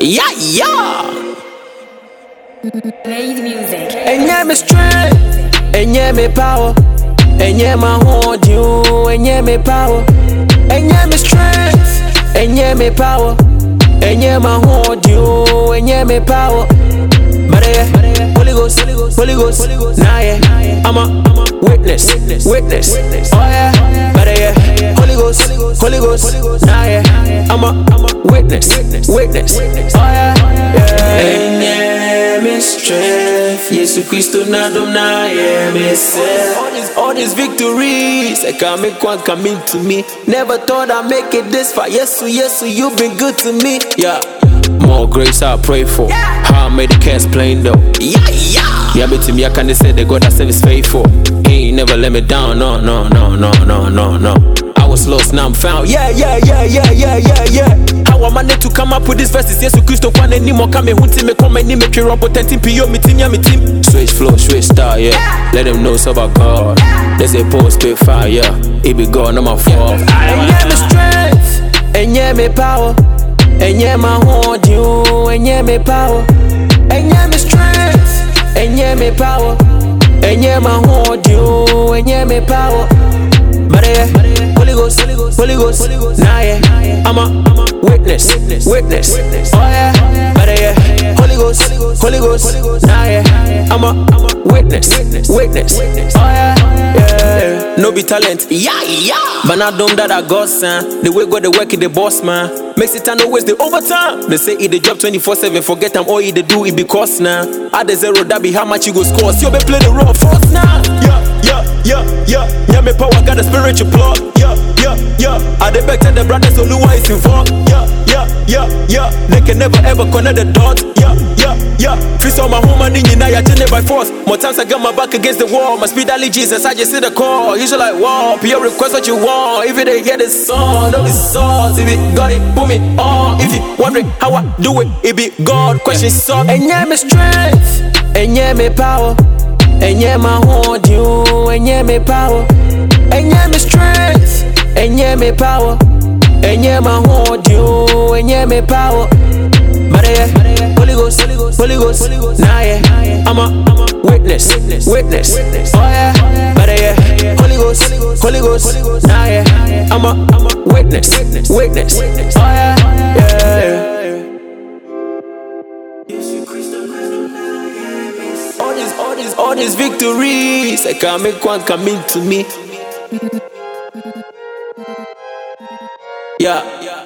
Yeah, yeah. Made music. Enye me strength, enye me power, enye my hold you, enye me power, enye me strength, enye me power, enye my hold you, enye me power. Maria, Holy Ghost, Holy Ghost, nah yeah, I'm a witness, witness, oh yeah, Maria, Holy Ghost, Holy Ghost, nah yeah, I'm a witness, witness, oh yeah, yeah. Me strength, Yesu Christo na dom na yeah me. All these, all these victories, I can make one come into me. Never thought I'd make it this far. Yes, yes, you've been good to me. Yeah. More grace I pray for. How I made the cast plain though. Yeah, yeah. Yeah, but to me, I can't say the God I serve is faithful. He ain't never let me down. No, no, no, no, no, no, no. I was lost, now I'm found. Yeah, yeah, yeah, yeah, yeah, yeah, yeah. How I need to come up with these verses? Yes, Christo kwan any more come hunting me come any me three robo ten PO me team, yeah, me team. Switch flow, switch star, yeah. Let them know it's about God. They say post spit fire, yeah. It be God, no my fault. And yeah, me strength, and yeah, me power. Enye my hold you, enye me power. Enye me strength, enye me power. Enye my hold you, enye me power. Maria, Holy Ghost, Holy Ghost, nah yeah. I'm a witness, witness, oh yeah. Maria, Holy Ghost, Holy Ghost, nah yeah. I'm a witness, witness, oh yeah. yeah. No be talent, yeah, yeah. But not dumb that I got, son. The way God the work in the boss, man. Makes it and always the overtime. They say it the job 24 7. Forget them all it they do, it be cost now. Add the zero, that be how much you go score. So you be play the role force now. Yeah, yeah, yeah, yeah. Yeah, me power got a spiritual plug. Yeah, yeah, yeah. I the back to the brothers, only one is involved. Yeah, yeah, yeah, yeah. They can never ever connect the dots. Yeah, yeah, yeah. Fist on my home and in now, it by force. More times I got my back against the wall. My speed Ali Jesus, I just see the call. He's like, wow, Pure request what you want. If it ain't hear the song, don't be sauce. If it got it, boom it on. If you wondering how I do it, it be God. Question solved. And yeah, me strength, and yeah, me power. And yeah, my hold you, and yeah, me power. Yeah, me strength, yeah, me power. And yeah, my hold you, and yeah, me power. Maria, Holy Ghost, Holy Ghost, nah yeah. I'm a witness, witness, oh yeah. Maria, Holy Ghost, Holy Ghost, nah yeah. I'm a witness, witness, oh yeah. All these, all these, victories, I can't make one come into me. Yeah, yeah.